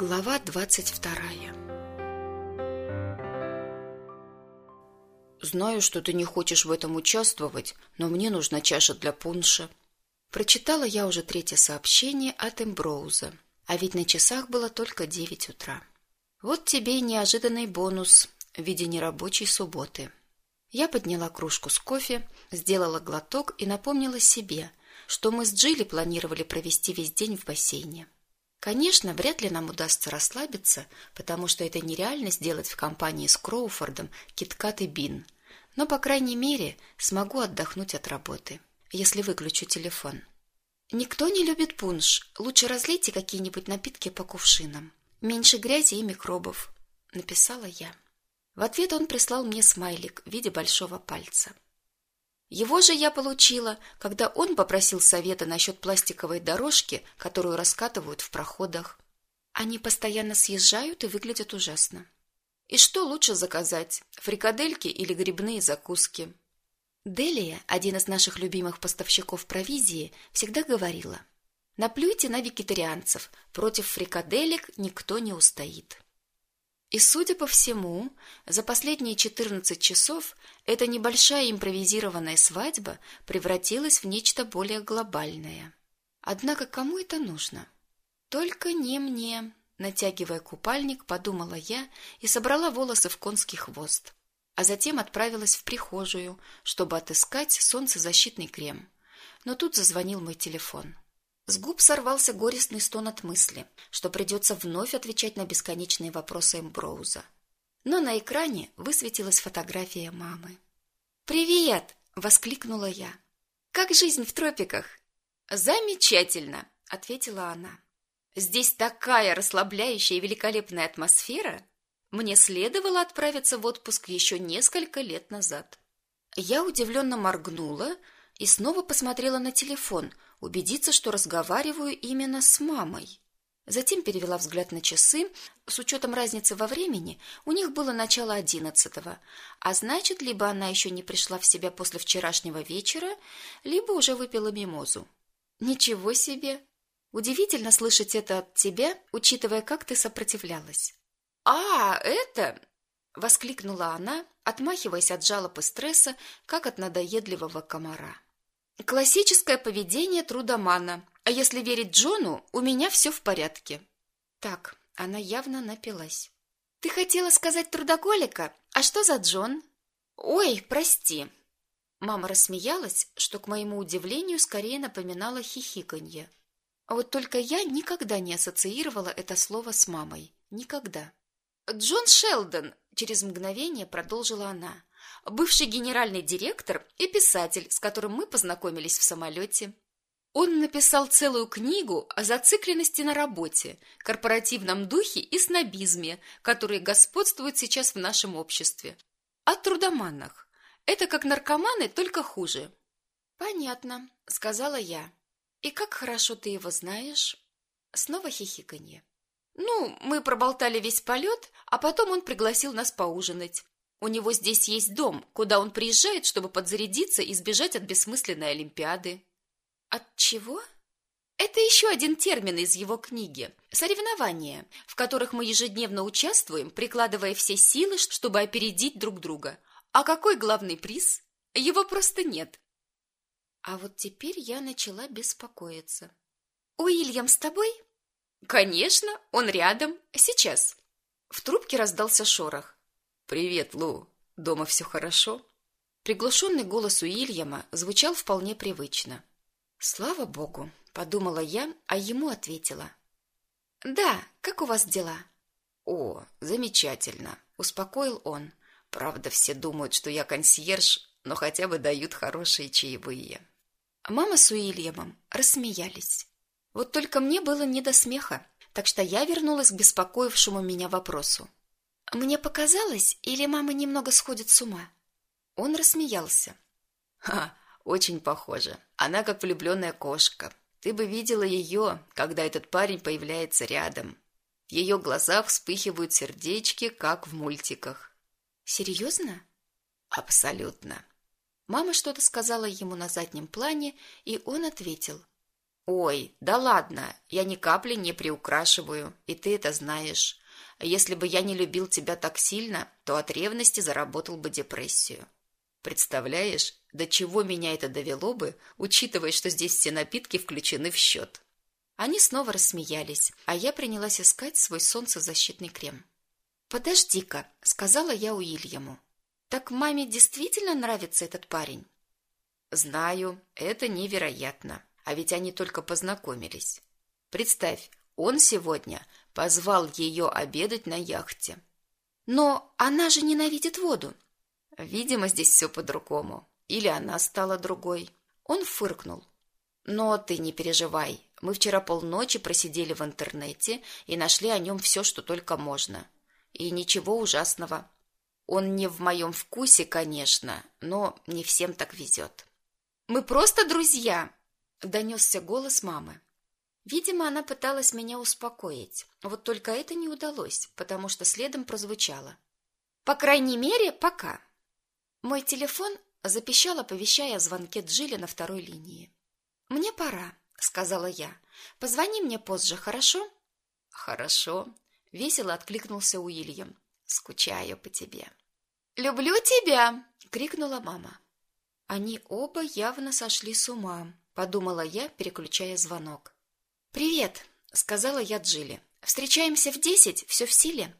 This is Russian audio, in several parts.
Глава двадцать вторая Знаю, что ты не хочешь в этом участвовать, но мне нужна чаша для пунша. Прочитала я уже третье сообщение от Эмброуза, а ведь на часах было только девять утра. Вот тебе и неожиданный бонус в виде нерабочей субботы. Я подняла кружку с кофе, сделала глоток и напомнила себе, что мы с Джилли планировали провести весь день в бассейне. Конечно, вряд ли нам удастся расслабиться, потому что это нереально сделать в компании с Кроуфордом, Киткат и Бин. Но, по крайней мере, смогу отдохнуть от работы, если выключу телефон. Никто не любит пунш. Лучше разлейте какие-нибудь напитки по кувшинам. Меньше грязи и микробов, написала я. В ответ он прислал мне смайлик в виде большого пальца. Его же я получила, когда он попросил совета насчет пластиковой дорожки, которую раскатывают в проходах. Они постоянно съезжают и выглядят ужасно. И что лучше заказать, фрикадельки или грибные закуски? Делия, один из наших любимых поставщиков провизии, всегда говорила: "Наплюйте на вегетарианцев, против фрикаделек никто не устоит". И, судя по всему, за последние 14 часов эта небольшая импровизированная свадьба превратилась в нечто более глобальное. Однако кому это нужно? Только не мне, натягивая купальник, подумала я и собрала волосы в конский хвост, а затем отправилась в прихожую, чтобы отыскать солнцезащитный крем. Но тут зазвонил мой телефон. С губ сорвался горестный стон от мысли, что придется вновь отвечать на бесконечные вопросы Эмброуза. Но на экране высветилась фотография мамы. «Привет!» — воскликнула я. «Как жизнь в тропиках?» «Замечательно!» — ответила она. «Здесь такая расслабляющая и великолепная атмосфера! Мне следовало отправиться в отпуск еще несколько лет назад». Я удивленно моргнула и снова посмотрела на телефон — убедиться, что разговариваю именно с мамой. Затем перевела взгляд на часы. С учетом разницы во времени, у них было начало одиннадцатого, а значит, либо она еще не пришла в себя после вчерашнего вечера, либо уже выпила мимозу. Ничего себе! Удивительно слышать это от тебя, учитывая, как ты сопротивлялась. А, это, воскликнула она, отмахиваясь от жалоб и стресса, как от надоедливого комара. Классическое поведение трудомана. А если верить Джону, у меня все в порядке. Так, она явно напилась. Ты хотела сказать трудоголика? А что за Джон? Ой, прости. Мама рассмеялась, что к моему удивлению скорее напоминало хихиканье. А вот только я никогда не ассоциировала это слово с мамой. Никогда. Джон Шелдон, через мгновение продолжила она бывший генеральный директор и писатель, с которым мы познакомились в самолете. Он написал целую книгу о зацикленности на работе, корпоративном духе и снобизме, которые господствуют сейчас в нашем обществе. О трудоманах. Это как наркоманы, только хуже. Понятно, сказала я. И как хорошо ты его знаешь? Снова хихиканье. Ну, мы проболтали весь полет, а потом он пригласил нас поужинать. У него здесь есть дом, куда он приезжает, чтобы подзарядиться и сбежать от бессмысленной олимпиады. От чего? Это еще один термин из его книги. Соревнования, в которых мы ежедневно участвуем, прикладывая все силы, чтобы опередить друг друга. А какой главный приз? Его просто нет. А вот теперь я начала беспокоиться. Уильям с тобой? Конечно, он рядом. Сейчас. В трубке раздался шорох. «Привет, Лу. Дома все хорошо?» Приглушенный голос Уильяма звучал вполне привычно. «Слава богу!» — подумала я, а ему ответила. «Да, как у вас дела?» «О, замечательно!» — успокоил он. «Правда, все думают, что я консьерж, но хотя бы дают хорошие чаевые». Мама с Уильямом рассмеялись. Вот только мне было не до смеха, так что я вернулась к беспокоившему меня вопросу. Мне показалось, или мама немного сходит с ума? Он рассмеялся. Ха, очень похоже. Она как влюбленная кошка. Ты бы видела ее, когда этот парень появляется рядом. В ее глазах вспыхивают сердечки, как в мультиках. Серьезно? Абсолютно. Мама что-то сказала ему на заднем плане, и он ответил. Ой, да ладно, я ни капли не приукрашиваю, и ты это знаешь. Если бы я не любил тебя так сильно, то от ревности заработал бы депрессию. Представляешь, до чего меня это довело бы, учитывая, что здесь все напитки включены в счет. Они снова рассмеялись, а я принялась искать свой солнцезащитный крем. «Подожди-ка», — сказала я Уильяму. «Так маме действительно нравится этот парень?» «Знаю, это невероятно. А ведь они только познакомились. Представь, он сегодня позвал ее обедать на яхте. Но она же ненавидит воду. Видимо, здесь все по-другому. Или она стала другой. Он фыркнул. Но ты не переживай. Мы вчера полночи просидели в интернете и нашли о нем все, что только можно. И ничего ужасного. Он не в моем вкусе, конечно, но не всем так везет. «Мы просто друзья!» — донесся голос мамы. Видимо, она пыталась меня успокоить. Вот только это не удалось, потому что следом прозвучало. «По крайней мере, пока». Мой телефон запищал, оповещая о звонке Джилли на второй линии. «Мне пора», — сказала я. «Позвони мне позже, хорошо?» «Хорошо», — весело откликнулся Уильям. «Скучаю по тебе». «Люблю тебя!» — крикнула мама. Они оба явно сошли с ума, подумала я, переключая звонок. «Привет», — сказала я Джилли. «Встречаемся в десять? Все в силе?»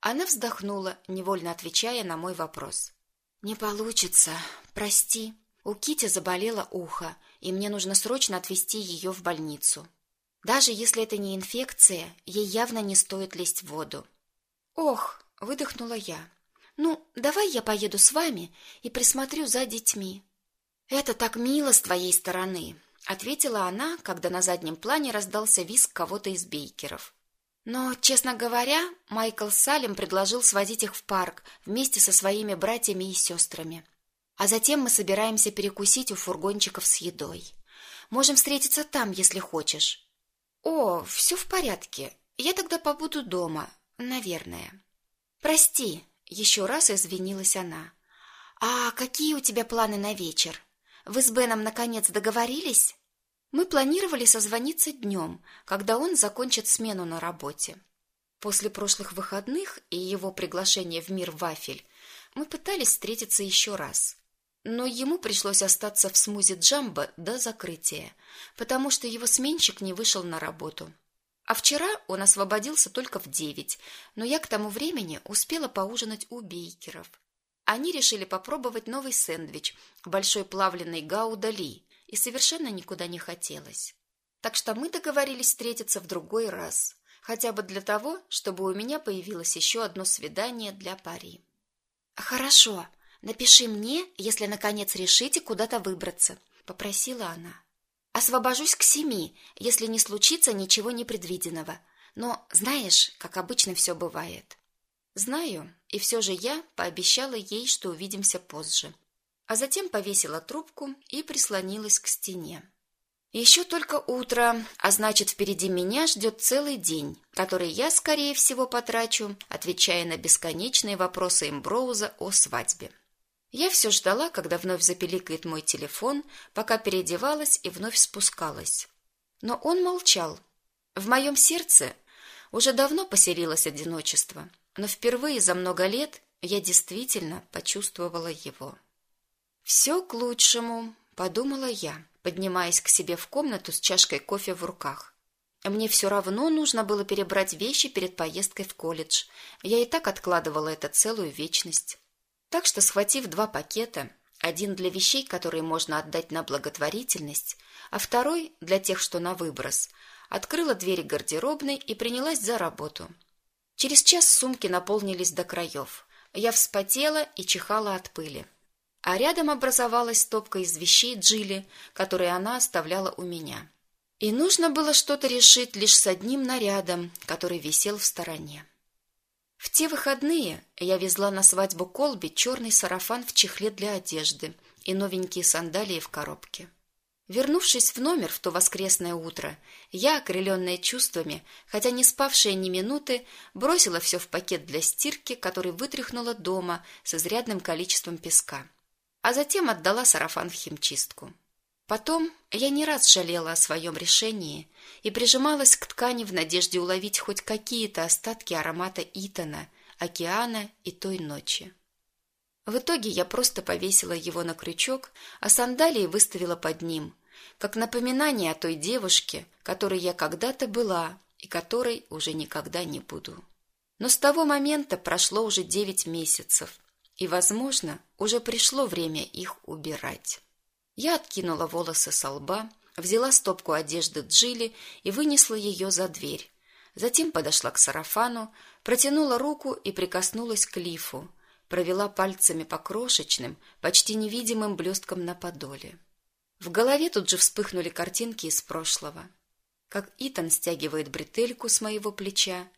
Она вздохнула, невольно отвечая на мой вопрос. «Не получится. Прости. У Кити заболело ухо, и мне нужно срочно отвезти ее в больницу. Даже если это не инфекция, ей явно не стоит лезть в воду». «Ох!» — выдохнула я. «Ну, давай я поеду с вами и присмотрю за детьми». «Это так мило с твоей стороны», — ответила она, когда на заднем плане раздался визг кого-то из бейкеров. Но, честно говоря, Майкл Салем предложил свозить их в парк вместе со своими братьями и сестрами. А затем мы собираемся перекусить у фургончиков с едой. Можем встретиться там, если хочешь. О, все в порядке. Я тогда побуду дома, наверное. Прости, еще раз извинилась она. А какие у тебя планы на вечер? Вы с Беном наконец договорились? Мы планировали созвониться днем, когда он закончит смену на работе. После прошлых выходных и его приглашения в мир вафель мы пытались встретиться еще раз. Но ему пришлось остаться в смузи Джамбо до закрытия, потому что его сменщик не вышел на работу. А вчера он освободился только в девять, но я к тому времени успела поужинать у бейкеров. Они решили попробовать новый сэндвич, большой плавленый гауда ли, и совершенно никуда не хотелось. Так что мы договорились встретиться в другой раз, хотя бы для того, чтобы у меня появилось еще одно свидание для пари. Хорошо, напиши мне, если наконец решите куда-то выбраться, попросила она. Освобожусь к семи, если не случится ничего непредвиденного. Но знаешь, как обычно все бывает. Знаю, и все же я пообещала ей, что увидимся позже. А затем повесила трубку и прислонилась к стене. Еще только утро, а значит, впереди меня ждет целый день, который я, скорее всего, потрачу, отвечая на бесконечные вопросы Эмброуза о свадьбе. Я все ждала, когда вновь запеликает мой телефон, пока переодевалась и вновь спускалась. Но он молчал. В моем сердце уже давно поселилось одиночество – но впервые за много лет я действительно почувствовала его. «Все к лучшему», — подумала я, поднимаясь к себе в комнату с чашкой кофе в руках. Мне все равно нужно было перебрать вещи перед поездкой в колледж. Я и так откладывала это целую вечность. Так что, схватив два пакета, один для вещей, которые можно отдать на благотворительность, а второй для тех, что на выброс, открыла двери гардеробной и принялась за работу — Через час сумки наполнились до краев. Я вспотела и чихала от пыли. А рядом образовалась стопка из вещей Джилли, которые она оставляла у меня. И нужно было что-то решить лишь с одним нарядом, который висел в стороне. В те выходные я везла на свадьбу Колби черный сарафан в чехле для одежды и новенькие сандалии в коробке. Вернувшись в номер в то воскресное утро, я, окрыленная чувствами, хотя не спавшая ни минуты, бросила все в пакет для стирки, который вытряхнула дома с изрядным количеством песка, а затем отдала сарафан в химчистку. Потом я не раз жалела о своем решении и прижималась к ткани в надежде уловить хоть какие-то остатки аромата Итана, океана и той ночи. В итоге я просто повесила его на крючок, а сандалии выставила под ним, как напоминание о той девушке, которой я когда-то была и которой уже никогда не буду. Но с того момента прошло уже девять месяцев, и, возможно, уже пришло время их убирать. Я откинула волосы со лба, взяла стопку одежды Джилли и вынесла ее за дверь. Затем подошла к сарафану, протянула руку и прикоснулась к лифу, провела пальцами по крошечным, почти невидимым блесткам на подоле. В голове тут же вспыхнули картинки из прошлого. Как Итан стягивает бретельку с моего плеча,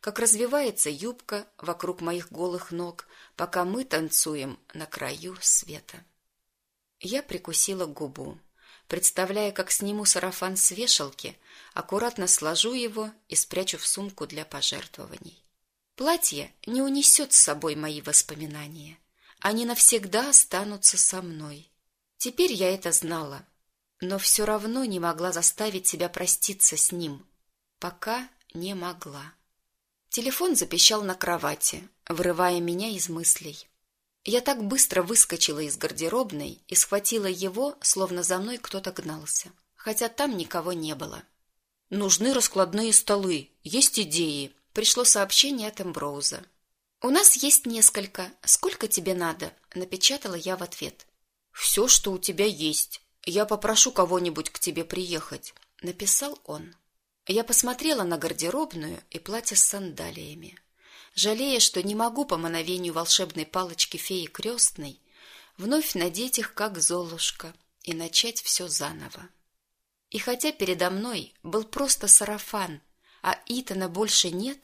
как развивается юбка вокруг моих голых ног, пока мы танцуем на краю света. Я прикусила губу, представляя, как сниму сарафан с вешалки, аккуратно сложу его и спрячу в сумку для пожертвований. Платье не унесет с собой мои воспоминания. Они навсегда останутся со мной. Теперь я это знала, но все равно не могла заставить себя проститься с ним. Пока не могла. Телефон запищал на кровати, вырывая меня из мыслей. Я так быстро выскочила из гардеробной и схватила его, словно за мной кто-то гнался, хотя там никого не было. «Нужны раскладные столы, есть идеи», — пришло сообщение от Эмброуза. «У нас есть несколько. Сколько тебе надо?» — напечатала я в ответ. «Все, что у тебя есть. Я попрошу кого-нибудь к тебе приехать», — написал он. Я посмотрела на гардеробную и платье с сандалиями жалея, что не могу по мановению волшебной палочки феи крестной вновь надеть их, как золушка, и начать все заново. И хотя передо мной был просто сарафан, а Итана больше нет,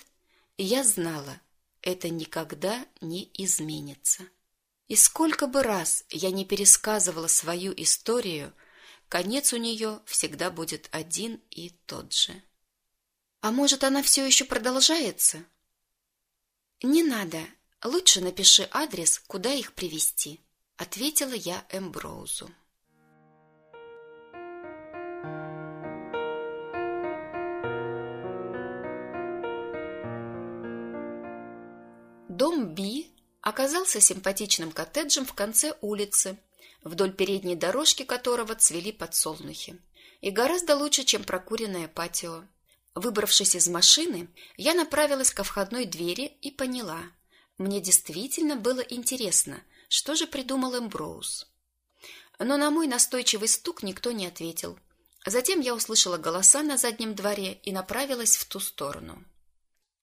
я знала, это никогда не изменится. И сколько бы раз я не пересказывала свою историю, конец у нее всегда будет один и тот же. А может, она все еще продолжается? Не надо. Лучше напиши адрес, куда их привезти, ответила я Эмброузу. Дом Би оказался симпатичным коттеджем в конце улицы, вдоль передней дорожки которого цвели подсолнухи, и гораздо лучше, чем прокуренное патио. Выбравшись из машины, я направилась ко входной двери и поняла. Мне действительно было интересно, что же придумал Эмброуз. Но на мой настойчивый стук никто не ответил. Затем я услышала голоса на заднем дворе и направилась в ту сторону.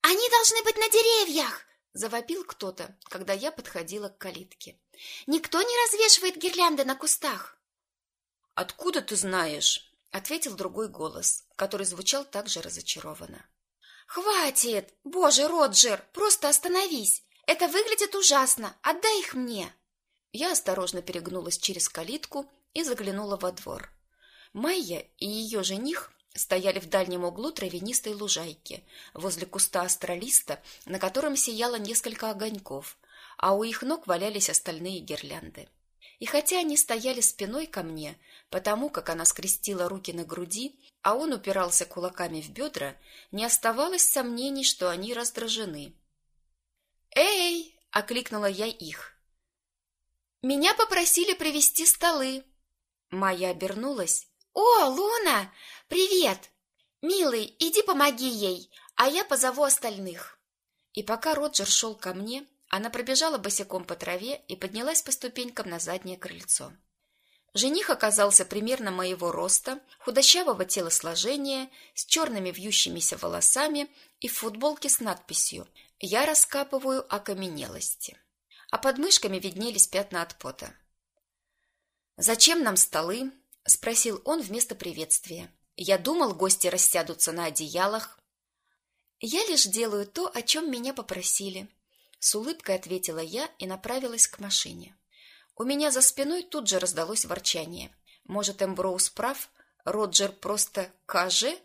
«Они должны быть на деревьях!» – завопил кто-то, когда я подходила к калитке. «Никто не развешивает гирлянды на кустах!» «Откуда ты знаешь?» ответил другой голос, который звучал также разочарованно. Хватит! Боже, Роджер, просто остановись. Это выглядит ужасно. Отдай их мне. Я осторожно перегнулась через калитку и заглянула во двор. Майя и ее жених стояли в дальнем углу травянистой лужайки, возле куста астролиста, на котором сияло несколько огоньков, а у их ног валялись остальные гирлянды. И хотя они стояли спиной ко мне, потому как она скрестила руки на груди, а он упирался кулаками в бедра, не оставалось сомнений, что они раздражены. «Эй!» — окликнула я их. «Меня попросили привезти столы». Майя обернулась. «О, Луна! Привет! Милый, иди помоги ей, а я позову остальных». И пока Роджер шел ко мне, она пробежала босиком по траве и поднялась по ступенькам на заднее крыльцо. Жених оказался примерно моего роста, худощавого телосложения, с черными вьющимися волосами и в футболке с надписью «Я раскапываю окаменелости». А под мышками виднелись пятна от пота. «Зачем нам столы?» – спросил он вместо приветствия. «Я думал, гости рассядутся на одеялах». «Я лишь делаю то, о чем меня попросили», с улыбкой ответила я и направилась к машине. У меня за спиной тут же раздалось ворчание. Может, Эмброуз прав? Роджер просто каже?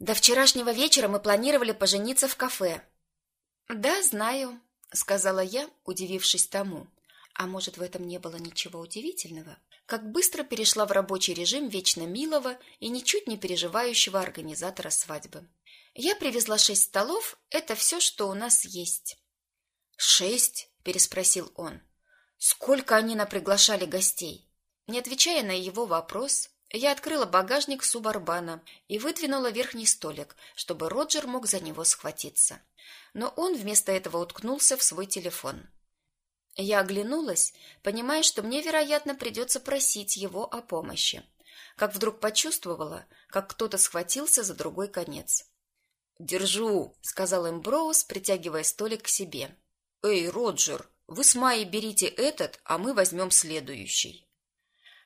До вчерашнего вечера мы планировали пожениться в кафе. Да, знаю, сказала я, удивившись тому. А может, в этом не было ничего удивительного? Как быстро перешла в рабочий режим вечно милого и ничуть не переживающего организатора свадьбы. Я привезла шесть столов, это все, что у нас есть. «Шесть?» – переспросил он. «Сколько они наприглашали гостей?» Не отвечая на его вопрос, я открыла багажник Субарбана и выдвинула верхний столик, чтобы Роджер мог за него схватиться. Но он вместо этого уткнулся в свой телефон. Я оглянулась, понимая, что мне, вероятно, придется просить его о помощи, как вдруг почувствовала, как кто-то схватился за другой конец. «Держу», — сказал Эмброуз, притягивая столик к себе. «Эй, Роджер, вы с Майей берите этот, а мы возьмем следующий».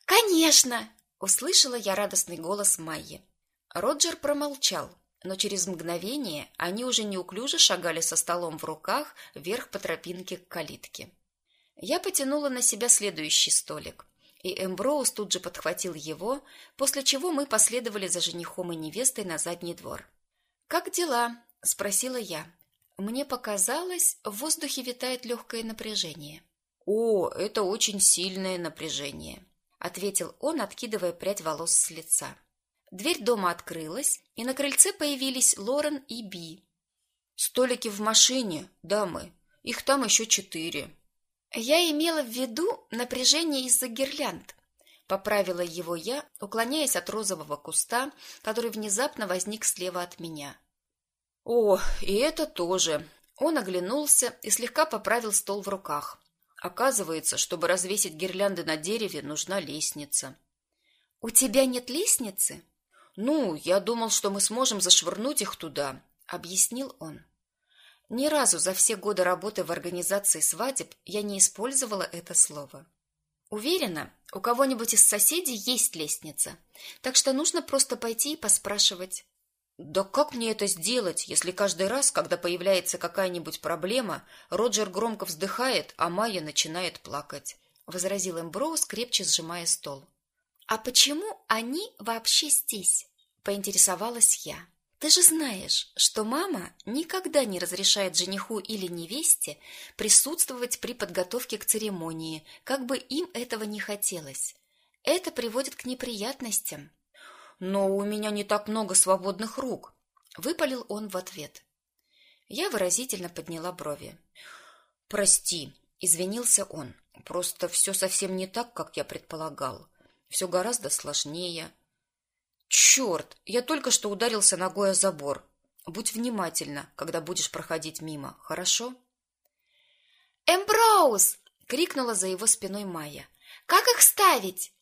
«Конечно!» — услышала я радостный голос Майи. Роджер промолчал, но через мгновение они уже неуклюже шагали со столом в руках вверх по тропинке к калитке. Я потянула на себя следующий столик, и Эмброуз тут же подхватил его, после чего мы последовали за женихом и невестой на задний двор. «Как дела?» – спросила я. Мне показалось, в воздухе витает легкое напряжение. «О, это очень сильное напряжение», – ответил он, откидывая прядь волос с лица. Дверь дома открылась, и на крыльце появились Лорен и Би. «Столики в машине, дамы. Их там еще четыре», я имела в виду напряжение из-за гирлянд. Поправила его я, уклоняясь от розового куста, который внезапно возник слева от меня. О, и это тоже. Он оглянулся и слегка поправил стол в руках. Оказывается, чтобы развесить гирлянды на дереве, нужна лестница. У тебя нет лестницы? Ну, я думал, что мы сможем зашвырнуть их туда, объяснил он. Ни разу за все годы работы в организации свадеб я не использовала это слово. Уверена, у кого-нибудь из соседей есть лестница, так что нужно просто пойти и поспрашивать. Да как мне это сделать, если каждый раз, когда появляется какая-нибудь проблема, Роджер громко вздыхает, а Майя начинает плакать? возразил Эмброуз, крепче сжимая стол. А почему они вообще здесь? поинтересовалась я. Ты же знаешь, что мама никогда не разрешает жениху или невесте присутствовать при подготовке к церемонии, как бы им этого не хотелось. Это приводит к неприятностям. Но у меня не так много свободных рук, выпалил он в ответ. Я выразительно подняла брови. Прости, извинился он. Просто все совсем не так, как я предполагал. Все гораздо сложнее. Черт, я только что ударился ногой о забор. Будь внимательна, когда будешь проходить мимо, хорошо? Эмброуз! крикнула за его спиной Майя. Как их ставить?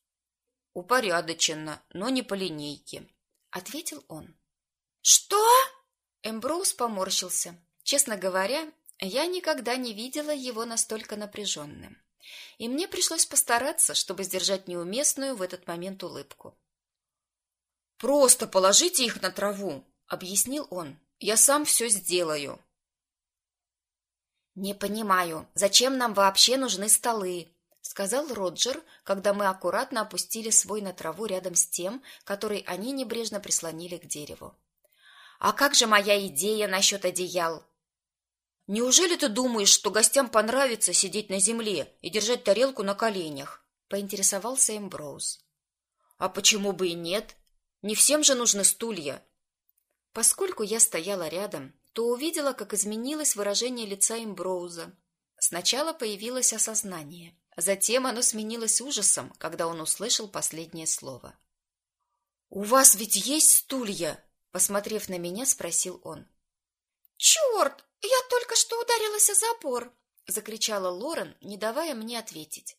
Упорядоченно, но не по линейке, ответил он. Что? Эмброуз поморщился. Честно говоря, я никогда не видела его настолько напряженным. И мне пришлось постараться, чтобы сдержать неуместную в этот момент улыбку. Просто положите их на траву, объяснил он. Я сам все сделаю. Не понимаю, зачем нам вообще нужны столы, сказал Роджер, когда мы аккуратно опустили свой на траву рядом с тем, который они небрежно прислонили к дереву. А как же моя идея насчет одеял? Неужели ты думаешь, что гостям понравится сидеть на земле и держать тарелку на коленях? поинтересовался Эмброуз. А почему бы и нет? Не всем же нужны стулья. Поскольку я стояла рядом, то увидела, как изменилось выражение лица Имброуза. Сначала появилось осознание, затем оно сменилось ужасом, когда он услышал последнее слово. «У вас ведь есть стулья?» Посмотрев на меня, спросил он. «Черт! Я только что ударилась о забор!» Закричала Лорен, не давая мне ответить.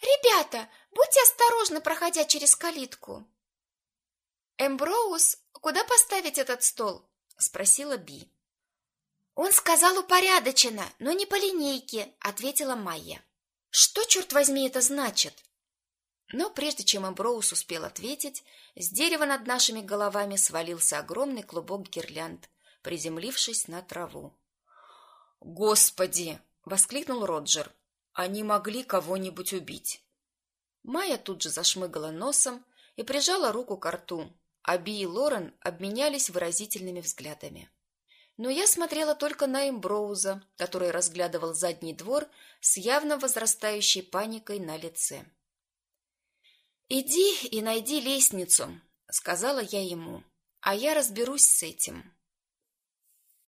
«Ребята, будьте осторожны, проходя через калитку!» «Эмброуз, куда поставить этот стол?» — спросила Би. «Он сказал упорядоченно, но не по линейке», — ответила Майя. «Что, черт возьми, это значит?» Но прежде чем Эмброуз успел ответить, с дерева над нашими головами свалился огромный клубок гирлянд, приземлившись на траву. «Господи!» — воскликнул Роджер. «Они могли кого-нибудь убить!» Майя тут же зашмыгала носом и прижала руку к рту, Аби и Лорен обменялись выразительными взглядами. Но я смотрела только на Эмброуза, который разглядывал задний двор с явно возрастающей паникой на лице. «Иди и найди лестницу», — сказала я ему, — «а я разберусь с этим».